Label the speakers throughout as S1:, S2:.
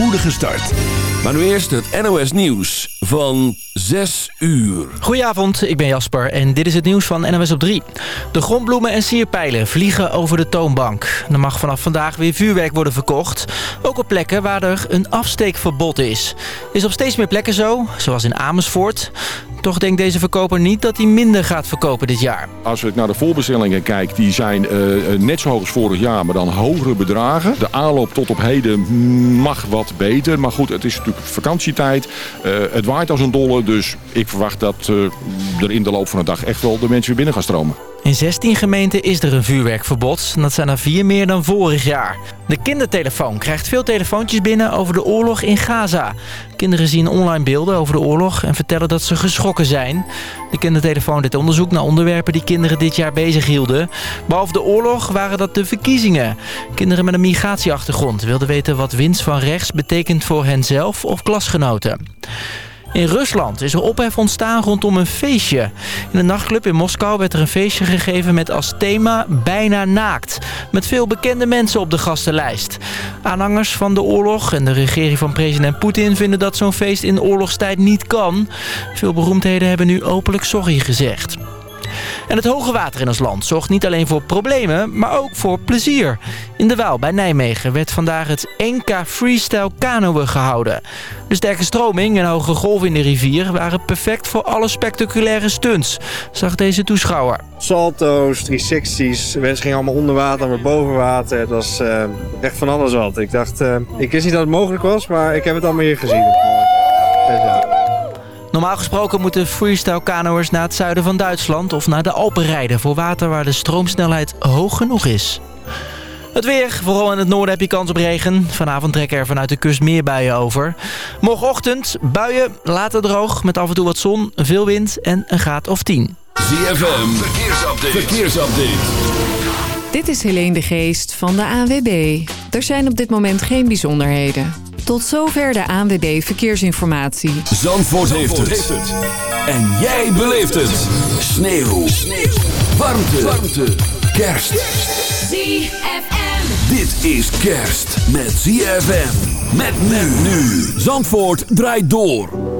S1: spoedige start. Maar nu eerst het NOS Nieuws van 6 uur.
S2: Goedenavond, ik ben Jasper en dit is het nieuws van NOS op 3. De grondbloemen en sierpijlen vliegen over de toonbank. Er mag vanaf vandaag weer vuurwerk worden verkocht. Ook op plekken waar er een afsteekverbod is. Is op steeds meer plekken zo, zoals in Amersfoort. Toch denkt deze verkoper niet dat hij minder gaat verkopen dit jaar.
S3: Als ik naar de voorbestellingen kijk, die zijn uh, net zo hoog als vorig jaar, maar dan hogere bedragen. De aanloop tot op heden mag wat beter. Maar goed, het is natuurlijk vakantietijd. Uh, het waait als een dolle, dus ik verwacht dat er in de loop van de dag echt wel de mensen weer binnen gaan stromen.
S2: In 16 gemeenten is er een vuurwerkverbod. Dat zijn er vier meer dan vorig jaar. De kindertelefoon krijgt veel telefoontjes binnen over de oorlog in Gaza. Kinderen zien online beelden over de oorlog en vertellen dat ze geschrokken zijn. De kindertelefoon deed onderzoek naar onderwerpen die kinderen dit jaar bezig hielden. Behalve de oorlog waren dat de verkiezingen. Kinderen met een migratieachtergrond wilden weten wat winst van rechts betekent voor henzelf of klasgenoten. In Rusland is er ophef ontstaan rondom een feestje. In een nachtclub in Moskou werd er een feestje gegeven met als thema bijna naakt. Met veel bekende mensen op de gastenlijst. Aanhangers van de oorlog en de regering van president Poetin vinden dat zo'n feest in oorlogstijd niet kan. Veel beroemdheden hebben nu openlijk sorry gezegd. En het hoge water in ons land zorgt niet alleen voor problemen, maar ook voor plezier. In de Waal bij Nijmegen werd vandaag het NK Freestyle Kanoën gehouden. De sterke stroming en hoge golven in de rivier waren perfect voor alle spectaculaire stunts, zag deze toeschouwer.
S4: Salto's, 360's, mensen gingen allemaal onder water, maar boven water. Het was uh, echt van alles wat. Ik dacht, uh, ik wist niet dat het mogelijk was, maar ik heb het allemaal hier gezien. Dus, ja.
S2: Normaal gesproken moeten freestyle kanoers naar het zuiden van Duitsland of naar de Alpen rijden voor water waar de stroomsnelheid hoog genoeg is. Het weer, vooral in het noorden heb je kans op regen. Vanavond trekken er vanuit de kust meer buien over. Morgenochtend buien, later droog met af en toe wat zon, veel wind en een graad of 10.
S1: ZFM, verkeersupdate. verkeersupdate.
S5: Dit is Helene de Geest van de ANWB. Er zijn op dit moment geen bijzonderheden. Tot zover de ANWB Verkeersinformatie.
S1: Zandvoort, heeft, het. En jij beleeft het. Sneeuw. Sneeuw. Warmte. Warmte. Kerst.
S6: ZFM.
S1: Dit is kerst met ZFM. Met men nu. Zandvoort draait door.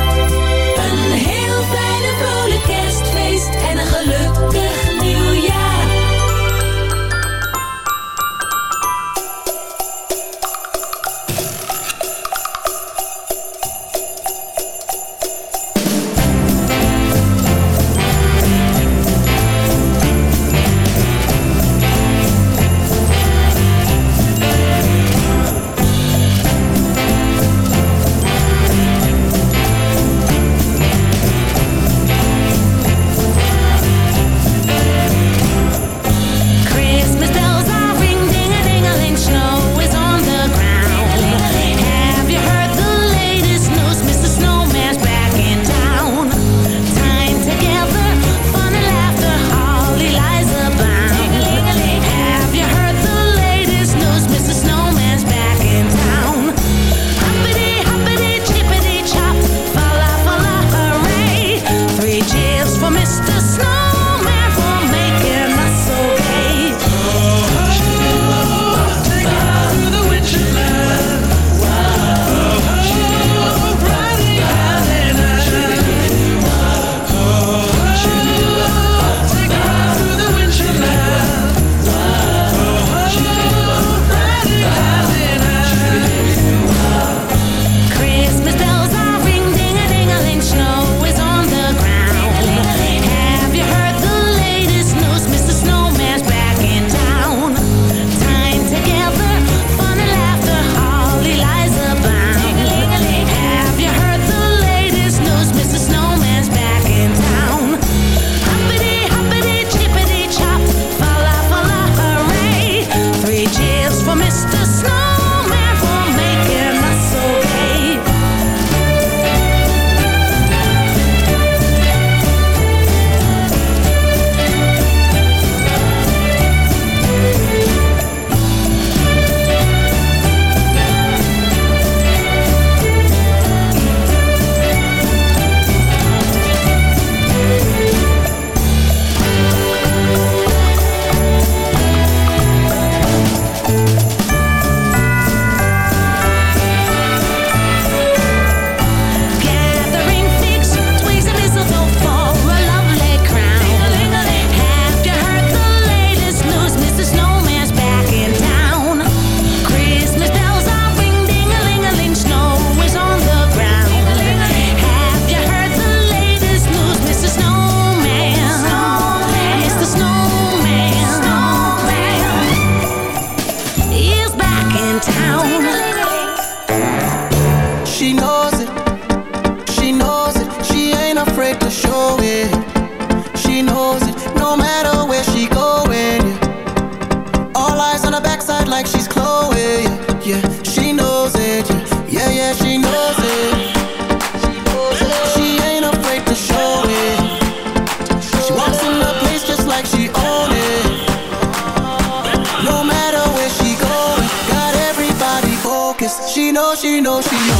S7: see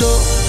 S7: yo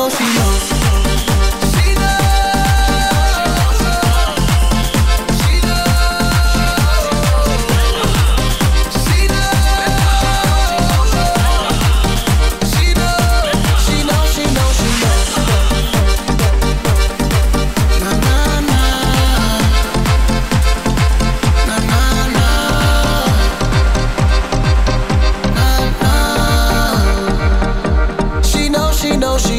S7: know she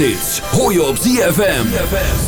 S8: zomerhits je op ZFM.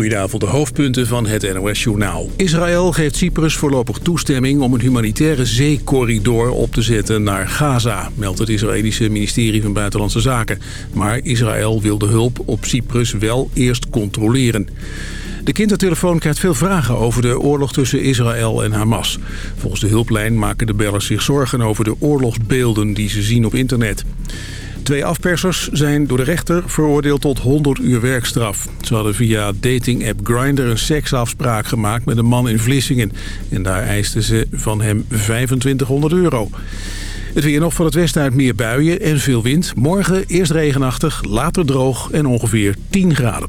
S9: Goedenavond, de hoofdpunten van het NOS-journaal. Israël geeft Cyprus voorlopig toestemming om een humanitaire zeecorridor op te zetten naar Gaza, meldt het Israëlische ministerie van Buitenlandse Zaken. Maar Israël wil de hulp op Cyprus wel eerst controleren. De kindertelefoon krijgt veel vragen over de oorlog tussen Israël en Hamas. Volgens de hulplijn maken de bellers zich zorgen over de oorlogsbeelden die ze zien op internet. Twee afpersers zijn door de rechter veroordeeld tot 100 uur werkstraf. Ze hadden via dating-app Grindr een seksafspraak gemaakt met een man in Vlissingen. En daar eisten ze van hem 2500 euro. Het weer nog van het westen uit meer buien en veel wind. Morgen eerst regenachtig, later droog en ongeveer 10 graden.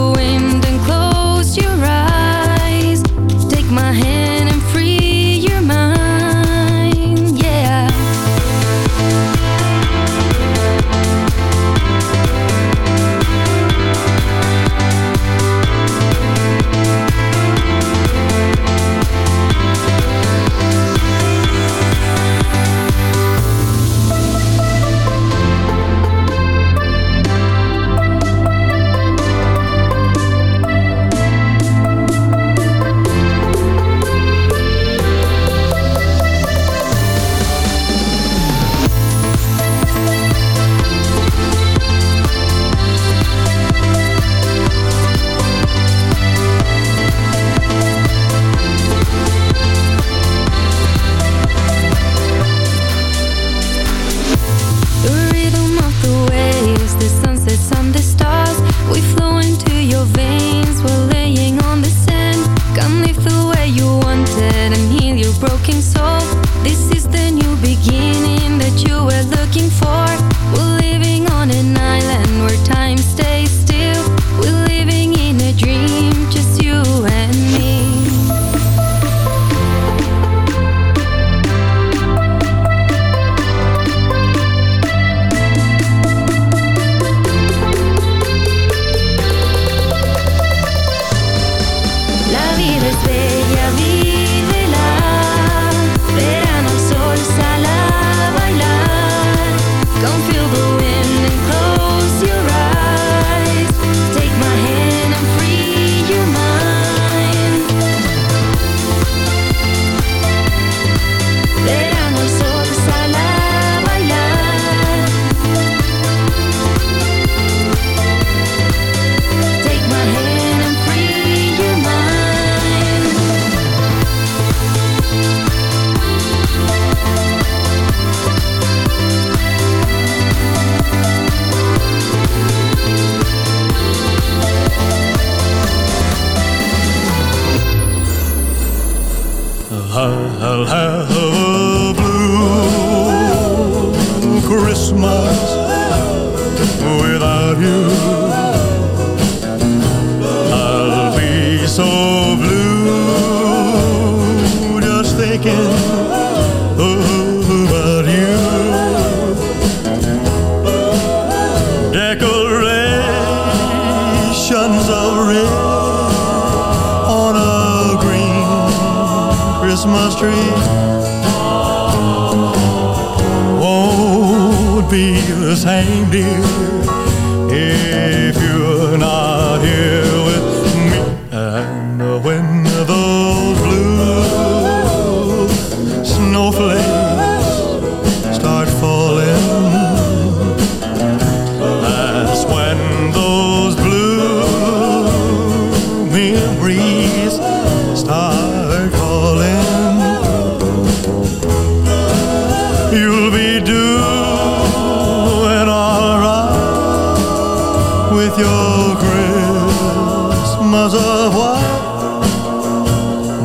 S10: Of
S11: white,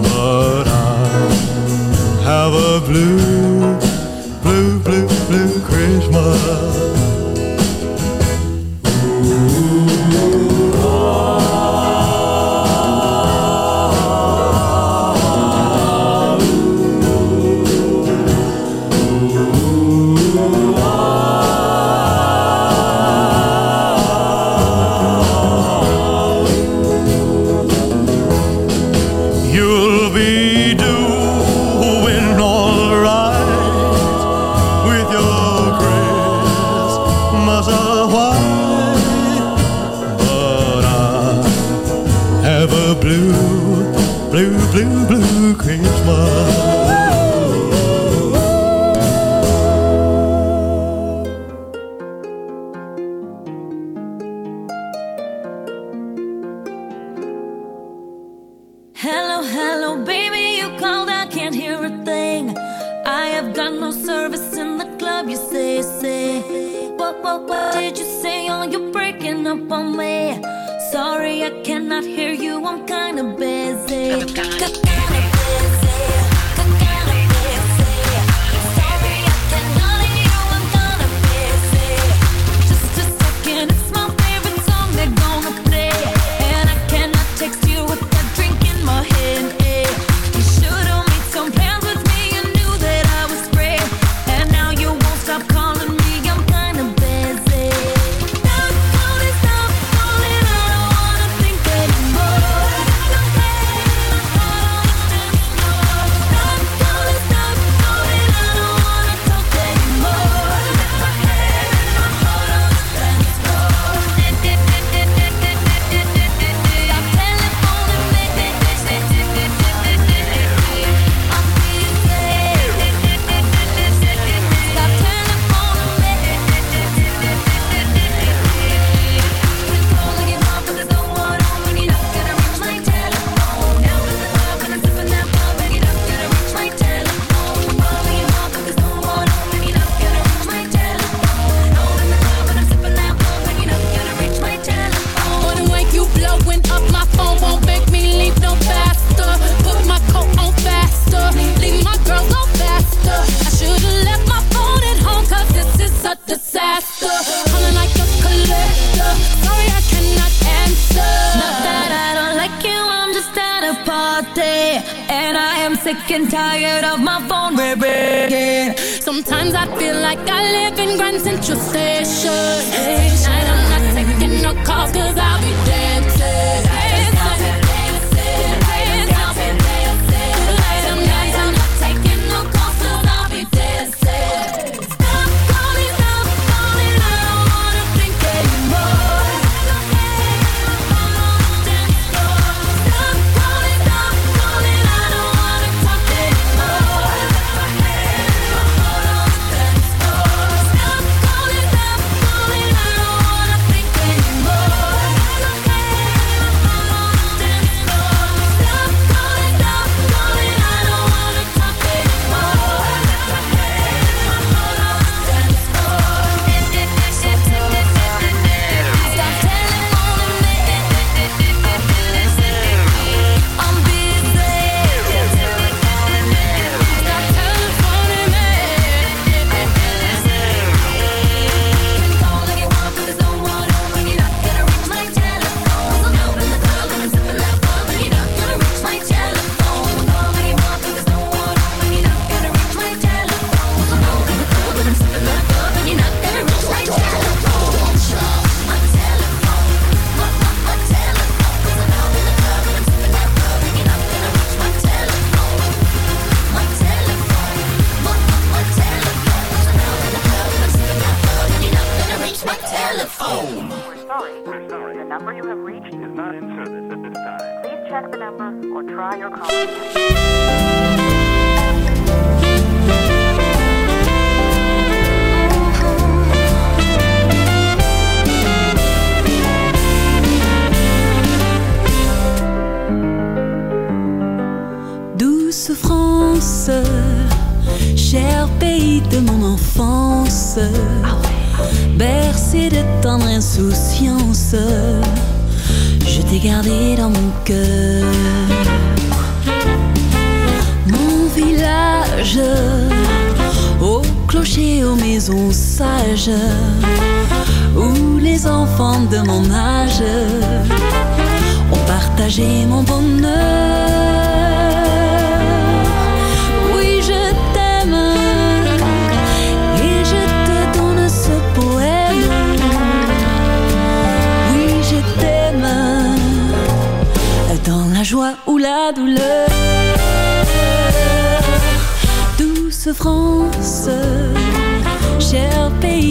S11: but I have a blue,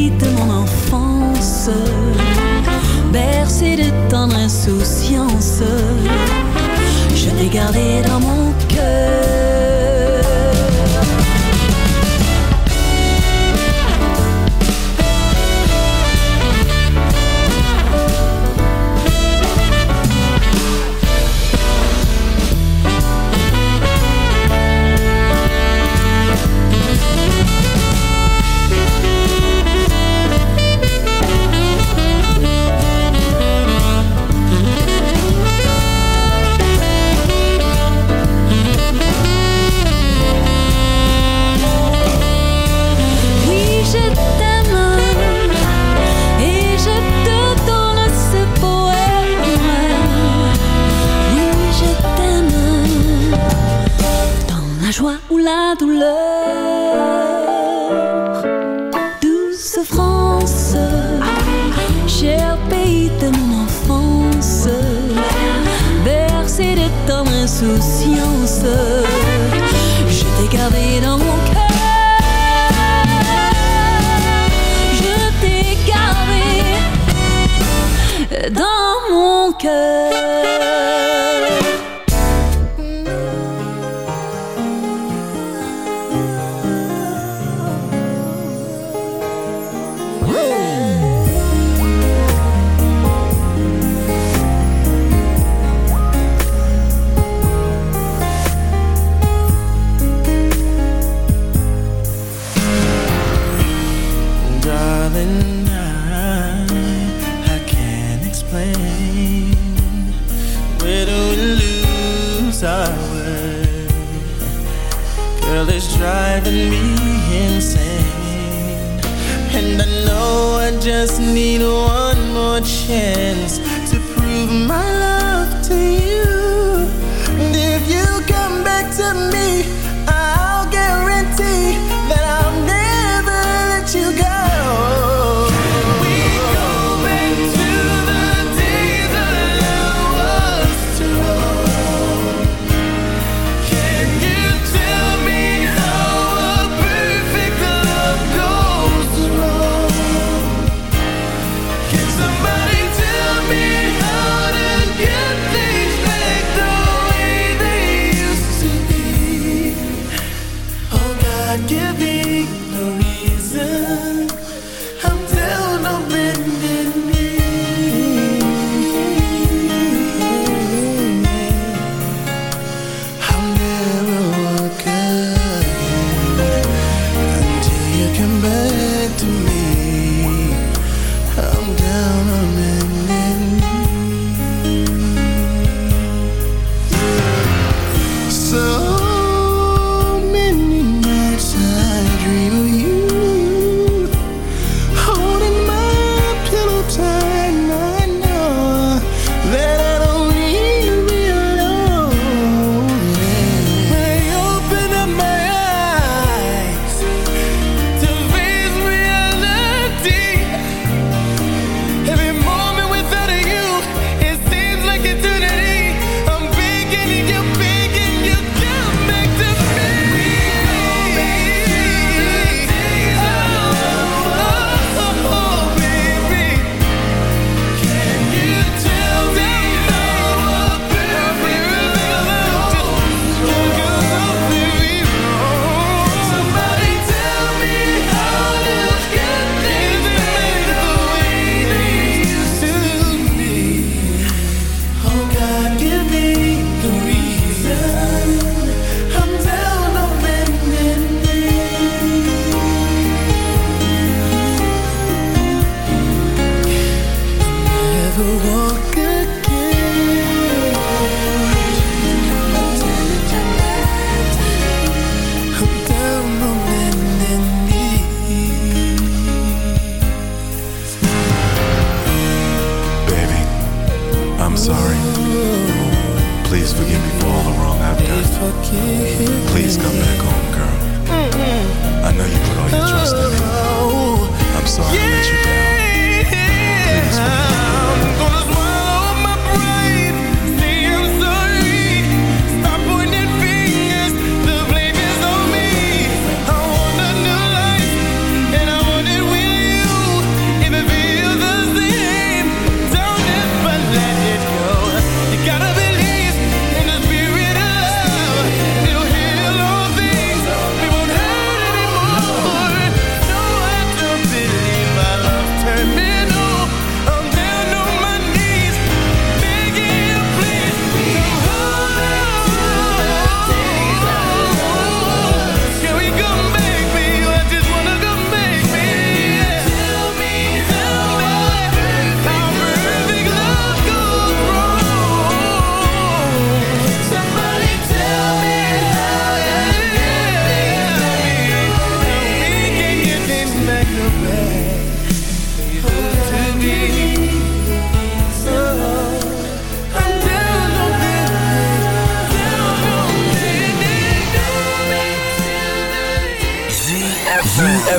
S12: de mon enfance, bercée de tendre insouciance, je l'ai gardé dans mon cœur.
S13: sour. Girl, it's driving me insane. And I know I just need one more chance to prove my love to you.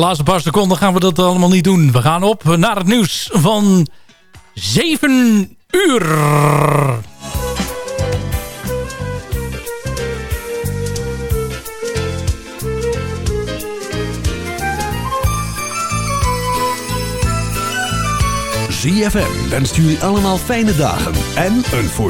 S14: Laatste paar seconden gaan we dat allemaal niet doen. We gaan op naar het nieuws van 7 uur.
S1: ZFM wenst jullie allemaal fijne dagen en een voorspoedig